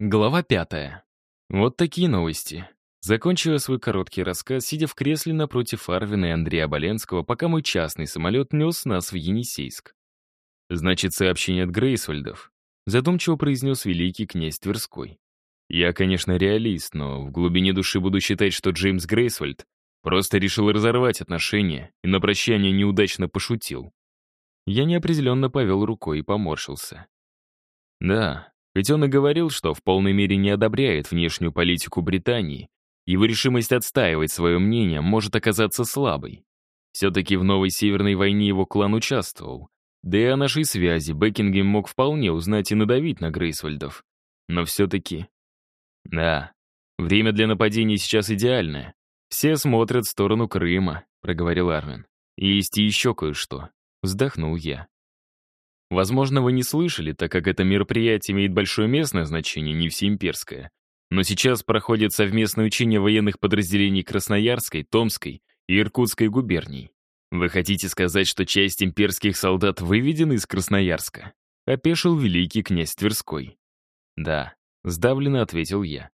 Глава пятая. Вот такие новости. Закончила свой короткий рассказ, сидя в кресле напротив Арвина и Андрея Боленского, пока мой частный самолет нес нас в Енисейск. «Значит, сообщение от Грейсвальдов», — задумчиво произнес великий князь Тверской. «Я, конечно, реалист, но в глубине души буду считать, что Джеймс Грейсвальд просто решил разорвать отношения и на прощание неудачно пошутил». Я неопределенно повел рукой и поморщился. Да, ведь он и говорил, что в полной мере не одобряет внешнюю политику Британии, его решимость отстаивать свое мнение может оказаться слабой. Все-таки в новой Северной войне его клан участвовал. Да и о нашей связи Бекингем мог вполне узнать и надавить на Грейсвальдов. Но все-таки... Да, время для нападения сейчас идеальное. Все смотрят в сторону Крыма, проговорил Арвин. И есть еще кое-что. Вздохнул я. Возможно, вы не слышали, так как это мероприятие имеет большое местное значение, не всеимперское. Но сейчас проходит совместное учение военных подразделений Красноярской, Томской и Иркутской губерний. Вы хотите сказать, что часть имперских солдат выведена из Красноярска? Опешил великий князь Тверской. Да, сдавленно ответил я.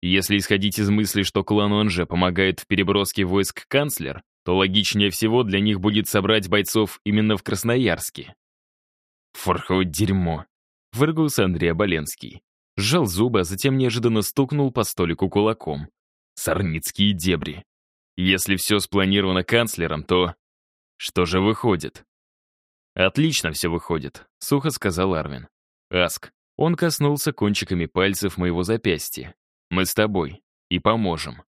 Если исходить из мысли, что клану Анже помогает в переброске войск канцлер, то логичнее всего для них будет собрать бойцов именно в Красноярске. «Форхово дерьмо!» — выргался Андрей Оболенский. Сжал зубы, а затем неожиданно стукнул по столику кулаком. «Сорницкие дебри! Если все спланировано канцлером, то... Что же выходит?» «Отлично все выходит», — сухо сказал Арвин. «Аск, он коснулся кончиками пальцев моего запястья. Мы с тобой. И поможем.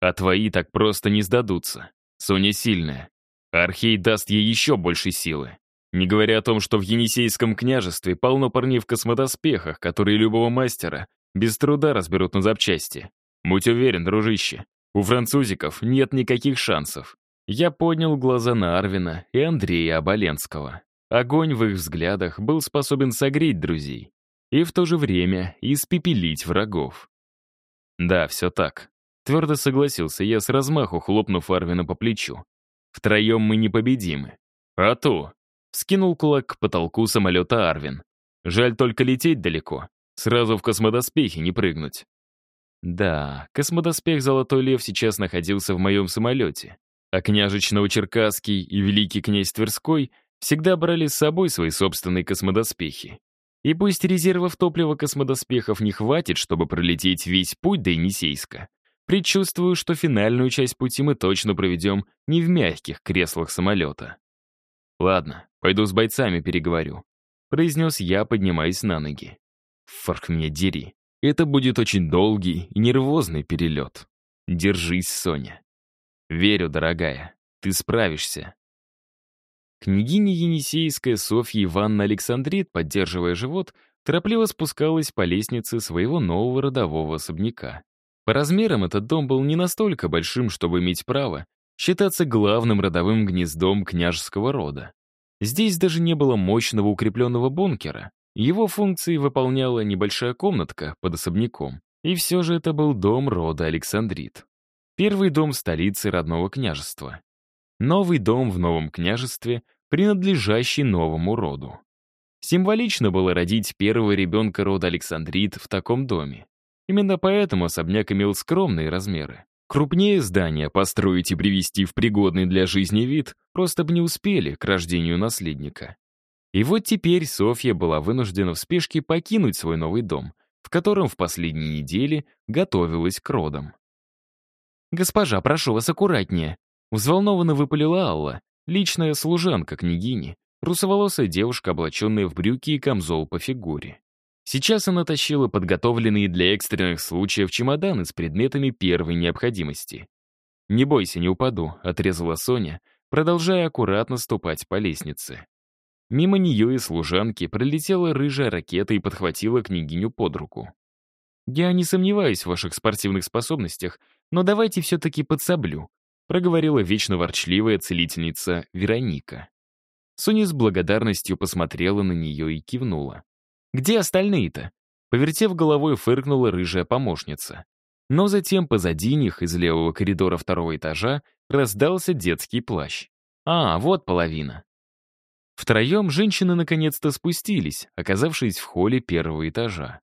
А твои так просто не сдадутся. Соня сильная. Архей даст ей еще больше силы. Не говоря о том, что в Енисейском княжестве полно парней в космодоспехах, которые любого мастера без труда разберут на запчасти. Будь уверен, дружище, у французиков нет никаких шансов. Я поднял глаза на Арвина и Андрея Оболенского. Огонь в их взглядах был способен согреть друзей и в то же время испепелить врагов. Да, все так. Твердо согласился я с размаху, хлопнув Арвина по плечу. Втроем мы непобедимы. А то, Скинул кулак к потолку самолета Арвин. Жаль только лететь далеко. Сразу в космодоспехи не прыгнуть. Да, космодоспех «Золотой лев» сейчас находился в моем самолете. А княжич Новочеркасский и великий князь Тверской всегда брали с собой свои собственные космодоспехи. И пусть резервов топлива космодоспехов не хватит, чтобы пролететь весь путь до Енисейска, предчувствую, что финальную часть пути мы точно проведем не в мягких креслах самолета. Ладно, пойду с бойцами переговорю», — произнес я, поднимаясь на ноги. «Фарк меня дери. Это будет очень долгий и нервозный перелет. Держись, Соня. Верю, дорогая, ты справишься». Княгиня Енисейская Софья Ивановна Александрит, поддерживая живот, торопливо спускалась по лестнице своего нового родового особняка. По размерам этот дом был не настолько большим, чтобы иметь право считаться главным родовым гнездом княжеского рода. Здесь даже не было мощного укрепленного бункера. Его функции выполняла небольшая комнатка под особняком. И все же это был дом рода Александрит. Первый дом столицы родного княжества. Новый дом в новом княжестве, принадлежащий новому роду. Символично было родить первого ребенка рода Александрит в таком доме. Именно поэтому особняк имел скромные размеры. Крупнее здания построить и привести в пригодный для жизни вид просто бы не успели к рождению наследника. И вот теперь Софья была вынуждена в спешке покинуть свой новый дом, в котором в последние недели готовилась к родам. «Госпожа, прошу вас аккуратнее», — взволнованно выпалила Алла, личная служанка княгини, русоволосая девушка, облаченная в брюки и камзол по фигуре. Сейчас она тащила подготовленные для экстренных случаев чемоданы с предметами первой необходимости. «Не бойся, не упаду», — отрезала Соня, продолжая аккуратно ступать по лестнице. Мимо нее и служанки пролетела рыжая ракета и подхватила княгиню под руку. «Я не сомневаюсь в ваших спортивных способностях, но давайте все-таки подсоблю», проговорила вечно ворчливая целительница Вероника. Соня с благодарностью посмотрела на нее и кивнула. Где остальные-то?» Повертев головой, фыркнула рыжая помощница. Но затем позади них из левого коридора второго этажа раздался детский плащ. «А, вот половина». Втроем женщины наконец-то спустились, оказавшись в холле первого этажа.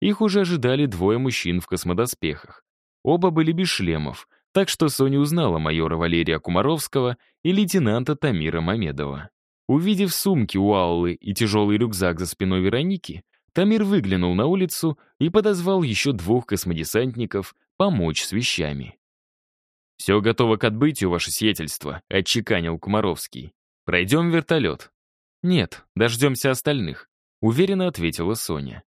Их уже ожидали двое мужчин в космодоспехах. Оба были без шлемов, так что Соня узнала майора Валерия Кумаровского и лейтенанта Тамира Мамедова. Увидев сумки у Аллы и тяжелый рюкзак за спиной Вероники, Тамир выглянул на улицу и подозвал еще двух космодесантников помочь с вещами. «Все готово к отбытию, ваше сиятельство», — отчеканил Кумаровский. «Пройдем вертолет». «Нет, дождемся остальных», — уверенно ответила Соня.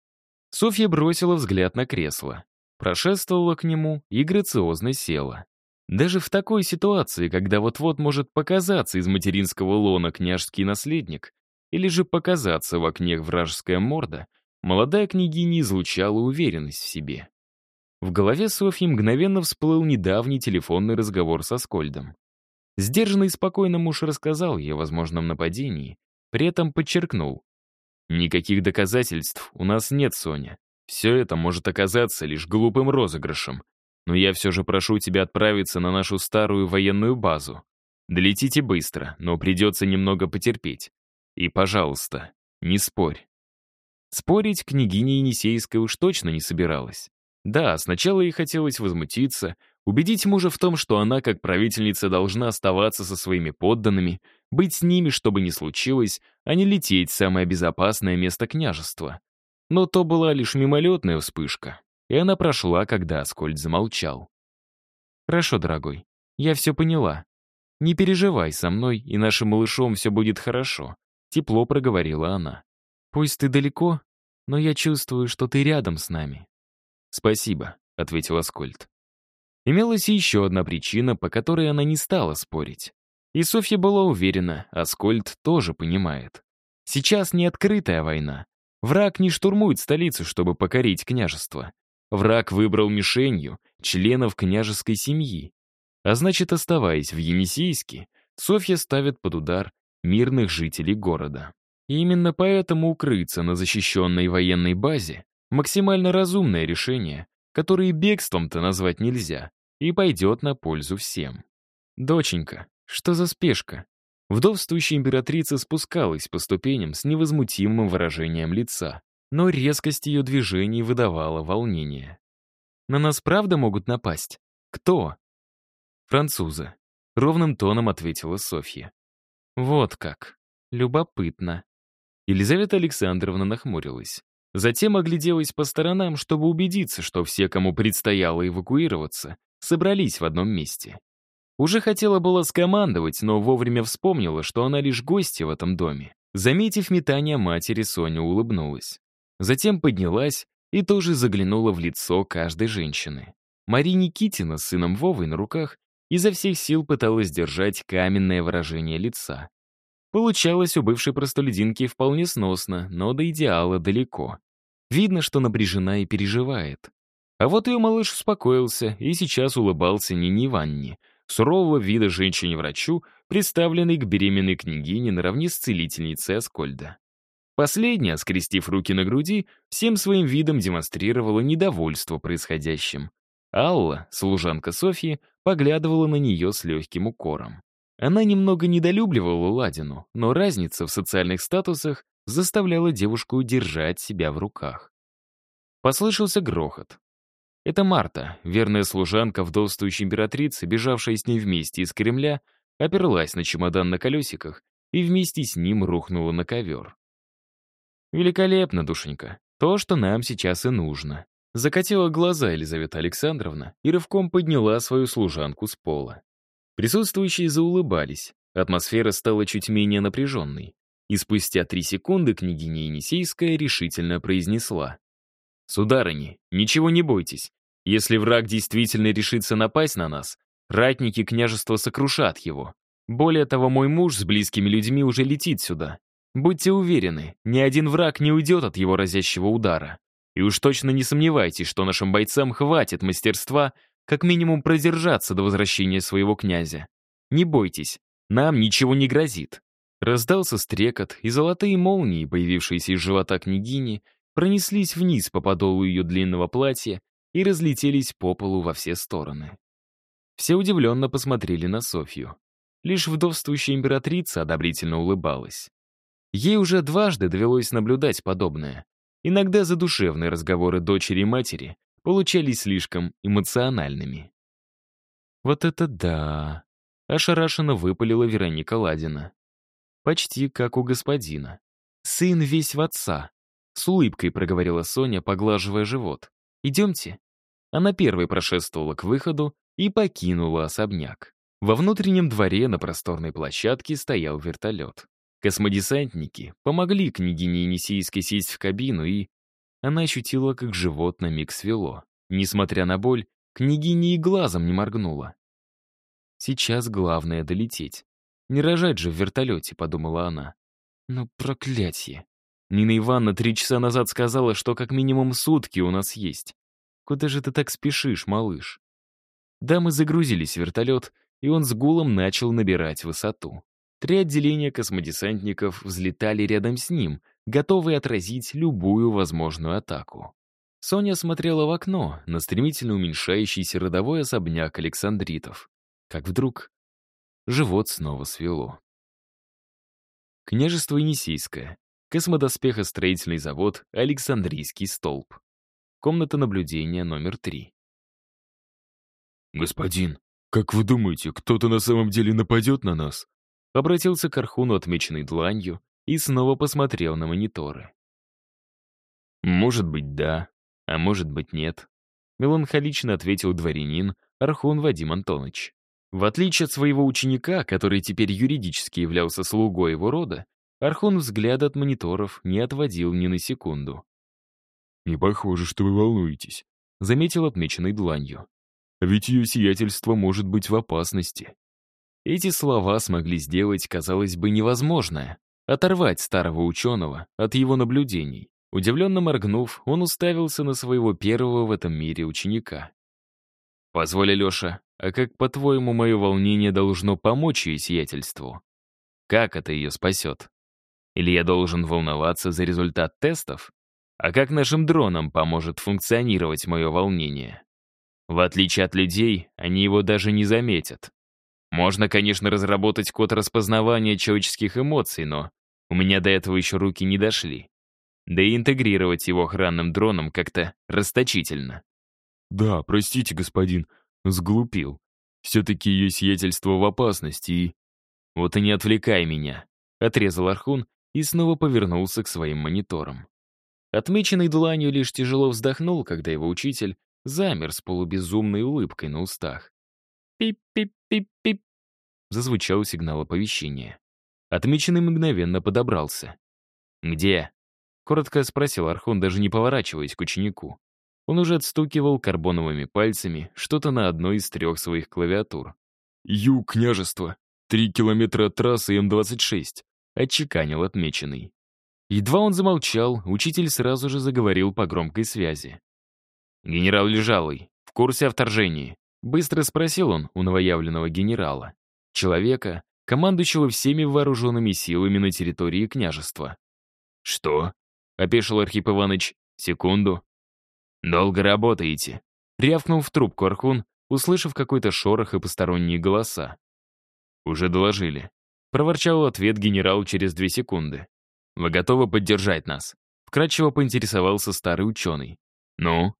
Софья бросила взгляд на кресло, прошествовала к нему и грациозно села. Даже в такой ситуации, когда вот-вот может показаться из материнского лона княжский наследник, или же показаться в окне вражеская морда, молодая княгиня излучала уверенность в себе. В голове Софьи мгновенно всплыл недавний телефонный разговор со Скольдом. Сдержанный и спокойно муж рассказал ей о возможном нападении, при этом подчеркнул. «Никаких доказательств у нас нет, Соня. Все это может оказаться лишь глупым розыгрышем. Но я все же прошу тебя отправиться на нашу старую военную базу. Долетите быстро, но придется немного потерпеть. И, пожалуйста, не спорь». Спорить княгиня Енисейская уж точно не собиралась. Да, сначала ей хотелось возмутиться, убедить мужа в том, что она, как правительница, должна оставаться со своими подданными, быть с ними, что бы ни случилось, а не лететь в самое безопасное место княжества. Но то была лишь мимолетная вспышка, и она прошла, когда Аскольд замолчал. «Хорошо, дорогой, я все поняла. Не переживай со мной, и нашим малышом все будет хорошо», — тепло проговорила она. «Пусть ты далеко, но я чувствую, что ты рядом с нами». «Спасибо», — ответил Аскольд. Имелась еще одна причина, по которой она не стала спорить. И Софья была уверена, Аскольд тоже понимает. Сейчас не открытая война. Враг не штурмует столицу, чтобы покорить княжество. Враг выбрал мишенью членов княжеской семьи. А значит, оставаясь в Енисейске, Софья ставит под удар мирных жителей города. И именно поэтому укрыться на защищенной военной базе Максимально разумное решение, которое бегством-то назвать нельзя, и пойдет на пользу всем. «Доченька, что за спешка?» Вдовствующая императрица спускалась по ступеням с невозмутимым выражением лица, но резкость ее движений выдавала волнение. «На нас правда могут напасть? Кто?» «Французы», — ровным тоном ответила Софья. «Вот как. Любопытно». Елизавета Александровна нахмурилась. Затем огляделась по сторонам, чтобы убедиться, что все, кому предстояло эвакуироваться, собрались в одном месте. Уже хотела было скомандовать, но вовремя вспомнила, что она лишь гостья в этом доме. Заметив метание матери, Соня улыбнулась. Затем поднялась и тоже заглянула в лицо каждой женщины. Мария Никитина с сыном Вовой на руках изо всех сил пыталась держать каменное выражение лица. Получалось у бывшей простолюдинки вполне сносно, но до идеала далеко. Видно, что напряжена и переживает. А вот ее малыш успокоился и сейчас улыбался Нине Ивановне, сурового вида женщине-врачу, представленной к беременной княгине наравне с целительницей Аскольда. Последняя, скрестив руки на груди, всем своим видом демонстрировала недовольство происходящим. Алла, служанка Софьи, поглядывала на нее с легким укором. Она немного недолюбливала Ладину, но разница в социальных статусах заставляла девушку удержать себя в руках. Послышался грохот. Это Марта, верная служанка вдовствующей императрицы, бежавшая с ней вместе из Кремля, оперлась на чемодан на колесиках и вместе с ним рухнула на ковер. «Великолепно, душенька. То, что нам сейчас и нужно». Закатила глаза Елизавета Александровна и рывком подняла свою служанку с пола. Присутствующие заулыбались. Атмосфера стала чуть менее напряженной. И спустя три секунды княгиня Енисейская решительно произнесла. «Сударыни, ничего не бойтесь. Если враг действительно решится напасть на нас, ратники княжества сокрушат его. Более того, мой муж с близкими людьми уже летит сюда. Будьте уверены, ни один враг не уйдет от его разящего удара. И уж точно не сомневайтесь, что нашим бойцам хватит мастерства как минимум продержаться до возвращения своего князя. Не бойтесь, нам ничего не грозит». Раздался стрекот, и золотые молнии, появившиеся из живота княгини, пронеслись вниз по подолу ее длинного платья и разлетелись по полу во все стороны. Все удивленно посмотрели на Софью. Лишь вдовствующая императрица одобрительно улыбалась. Ей уже дважды довелось наблюдать подобное. иногда задушевные разговоры дочери и матери получались слишком эмоциональными. «Вот это да!» — ошарашенно выпалила Вероника Ладина. «Почти как у господина. Сын весь в отца», — с улыбкой проговорила Соня, поглаживая живот. «Идемте». Она первой прошествовала к выходу и покинула особняк. Во внутреннем дворе на просторной площадке стоял вертолет. Космодесантники помогли княгине Енисейской сесть в кабину, и она ощутила, как живот на миг свело. Несмотря на боль, княгиня и глазом не моргнула. Сейчас главное долететь. Не рожать же в вертолете, подумала она. Но проклятие. Нина Ивановна три часа назад сказала, что как минимум сутки у нас есть. Куда же ты так спешишь, малыш? Дамы загрузились в вертолет, и он с гулом начал набирать высоту. Три отделения космодесантников взлетали рядом с ним, готовые отразить любую возможную атаку. Соня смотрела в окно на стремительно уменьшающийся родовой особняк Александритов. Как вдруг живот снова свело. Княжество Енисейское. Космодоспехостроительный завод «Александрийский столб». Комната наблюдения номер три. «Господин, как вы думаете, кто-то на самом деле нападет на нас?» Обратился к Архуну, отмеченный дланью, и снова посмотрел на мониторы. «Может быть, да, а может быть, нет», — меланхолично ответил дворянин Архун Вадим Антонович. В отличие от своего ученика, который теперь юридически являлся слугой его рода, Архун взгляд от мониторов не отводил ни на секунду. «Не похоже, что вы волнуетесь», — заметил отмеченный дланью. Ведь ее сиятельство может быть в опасности. Эти слова смогли сделать, казалось бы, невозможное — оторвать старого ученого от его наблюдений. Удивленно моргнув, он уставился на своего первого в этом мире ученика. «Позволь, Алеша, а как, по-твоему, мое волнение должно помочь ее сиятельству? Как это ее спасет? Или я должен волноваться за результат тестов? А как нашим дронам поможет функционировать мое волнение?» В отличие от людей, они его даже не заметят. Можно, конечно, разработать код распознавания человеческих эмоций, но у меня до этого еще руки не дошли. Да и интегрировать его охранным дроном как-то расточительно. «Да, простите, господин, сглупил. Все-таки ее сиятельство в опасности и...» «Вот и не отвлекай меня», — отрезал Архун и снова повернулся к своим мониторам. Отмеченный дланью лишь тяжело вздохнул, когда его учитель замер с полубезумной улыбкой на устах. «Пип-пип-пип-пип!» Зазвучал сигнал оповещения. Отмеченный мгновенно подобрался. «Где?» — коротко спросил Архон, даже не поворачиваясь к ученику. Он уже отстукивал карбоновыми пальцами что-то на одной из трех своих клавиатур. «Юг княжества. Три километра от трассы М-26», — отчеканил отмеченный. Едва он замолчал, учитель сразу же заговорил по громкой связи. «Генерал Лежалый, в курсе о вторжении?» Быстро спросил он у новоявленного генерала. Человека, командующего всеми вооруженными силами на территории княжества. «Что?» — опешил Архип Иванович. «Секунду». «Долго работаете?» — рявкнул в трубку Архун, услышав какой-то шорох и посторонние голоса. «Уже доложили», — проворчал ответ генерал через две секунды. «Вы готовы поддержать нас?» Вкратчиво поинтересовался старый ученый. «Ну?»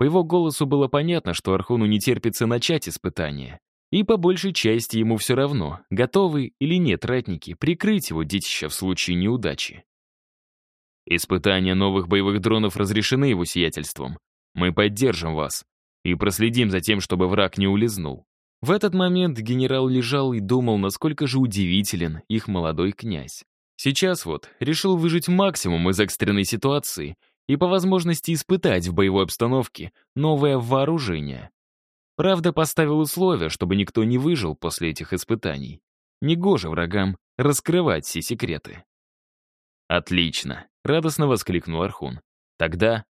По его голосу было понятно, что Архуну не терпится начать испытание. И по большей части ему все равно, готовы или нет ратники прикрыть его детища в случае неудачи. Испытания новых боевых дронов разрешены его сиятельством. Мы поддержим вас и проследим за тем, чтобы враг не улизнул. В этот момент генерал лежал и думал, насколько же удивителен их молодой князь. Сейчас вот решил выжить максимум из экстренной ситуации и по возможности испытать в боевой обстановке новое вооружение. Правда, поставил условие, чтобы никто не выжил после этих испытаний. Негоже врагам раскрывать все секреты. «Отлично!» — радостно воскликнул Архун. «Тогда...»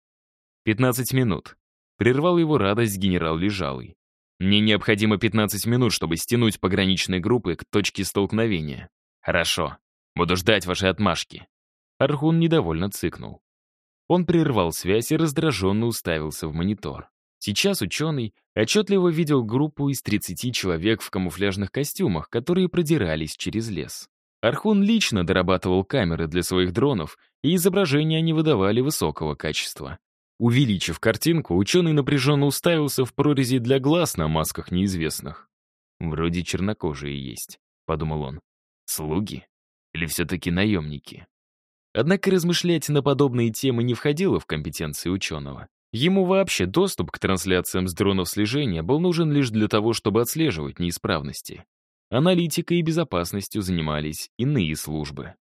«Пятнадцать минут». Прервал его радость генерал Лежалый. «Мне необходимо 15 минут, чтобы стянуть пограничные группы к точке столкновения». «Хорошо. Буду ждать вашей отмашки». Архун недовольно цыкнул. Он прервал связь и раздраженно уставился в монитор. Сейчас ученый отчетливо видел группу из 30 человек в камуфляжных костюмах, которые продирались через лес. Архун лично дорабатывал камеры для своих дронов, и изображения они выдавали высокого качества. Увеличив картинку, ученый напряженно уставился в прорези для глаз на масках неизвестных. «Вроде чернокожие есть», — подумал он. «Слуги? Или все-таки наемники?» Однако размышлять на подобные темы не входило в компетенции ученого. Ему вообще доступ к трансляциям с дронов слежения был нужен лишь для того, чтобы отслеживать неисправности. Аналитикой и безопасностью занимались иные службы.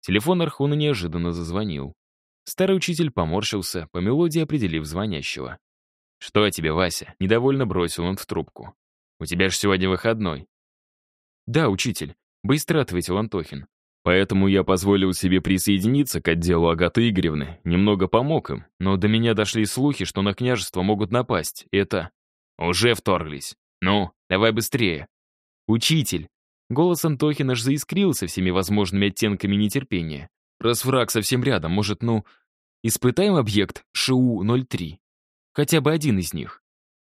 Телефон Архуна неожиданно зазвонил. Старый учитель поморщился, по мелодии определив звонящего. «Что о тебе, Вася?» — недовольно бросил он в трубку. «У тебя же сегодня выходной». «Да, учитель», — быстро ответил Антохин. Поэтому я позволил себе присоединиться к отделу Агаты Игоревны, немного помог им, но до меня дошли слухи, что на княжество могут напасть. Это... Уже вторглись. Ну, давай быстрее. Учитель. Голос Антохина аж заискрился всеми возможными оттенками нетерпения. Раз враг совсем рядом, может, ну... Испытаем объект ШУ-03. Хотя бы один из них.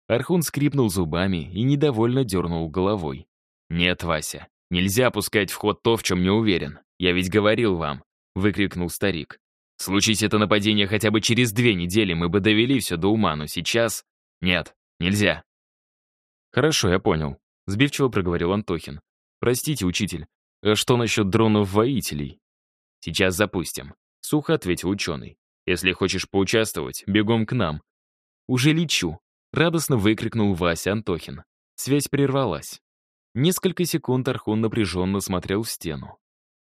Архун скрипнул зубами и недовольно дернул головой. «Нет, Вася, Нельзя пускать в ход то, в чем не уверен. Я ведь говорил вам», — выкрикнул старик. «Случись это нападение хотя бы через две недели, мы бы довели все до ума, но сейчас... Нет, нельзя». «Хорошо, я понял», — сбивчиво проговорил Антохин. «Простите, учитель, а что насчет дронов-воителей?» «Сейчас запустим», — сухо ответил ученый. «Если хочешь поучаствовать, бегом к нам». «Уже лечу», — радостно выкрикнул Вася Антохин. Связь прервалась. Несколько секунд Архун напряженно смотрел в стену.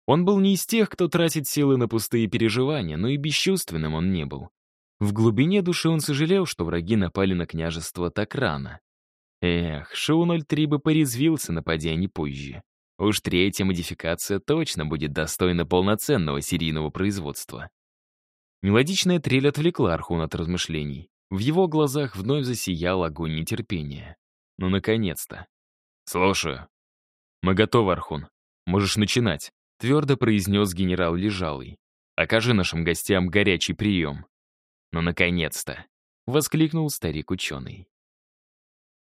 Он был не из тех, кто тратит силы на пустые переживания, но и бесчувственным он не был. В глубине души он сожалел, что враги напали на княжество так рано. Эх, Шоу-03 бы порезвился, нападя не позже. Уж третья модификация точно будет достойна полноценного серийного производства. Мелодичная трель отвлекла Архуна от размышлений. В его глазах вновь засиял огонь нетерпения. Ну, наконец-то. «Слушаю». «Мы готовы, Архун. Можешь начинать», — твердо произнес генерал Лежалый. «Окажи нашим гостям горячий прием». «Ну, наконец-то!» — воскликнул старик-ученый.